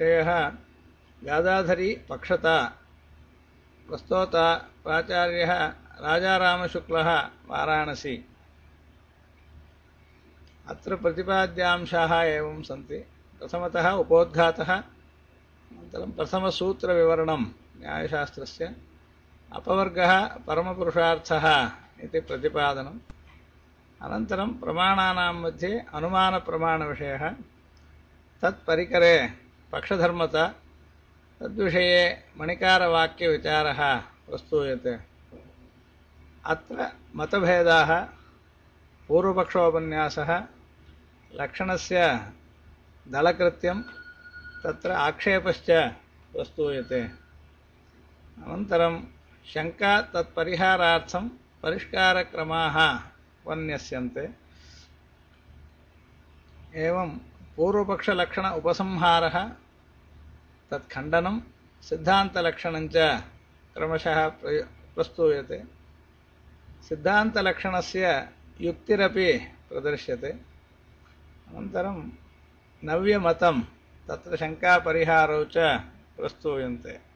विषयः गादाधरी पक्षता। प्रस्तोता प्राचार्यः राजारामशुक्लः वाराणसी। अत्र प्रतिपाद्यांशाः एवं सन्ति। प्रथमतः उपोद्घातः, अनन्तरं प्रथमसूत्रविवरणं न्यायशास्त्रस्य। अपवर्गः परमपुरुषार्थः इति प्रतिपादनम् अनन्तरं प्रमाणानां मध्ये अनुमानप्रमाणविषयः। तत्परिकरे पक्षधर्मता, तद्विषये मणिकारवाक्यविचारः प्रस्तूयते। अत्र मतभेदाः, पूर्वपक्षोपन्यासः, लक्षणस्य दलकृत्यं, तत्र आक्षेपश्च प्रस्तूयते। अनन्तरं शङ्का तत्परिहारार्थं परिष्कारक्रमाः उपन्यस्यन्ते। एवं पूर्वपक्षलक्षण उपसंहारः तत्खण्डनं सिद्धान्तलक्षणञ्च क्रमशः प्रस्तूयते। सिद्धान्तलक्षणस्य युक्तिरपि प्रदर्श्यते। अनन्तरं नव्यमतं तत्र शङ्कापरिहारौ च प्रस्तूयन्ते।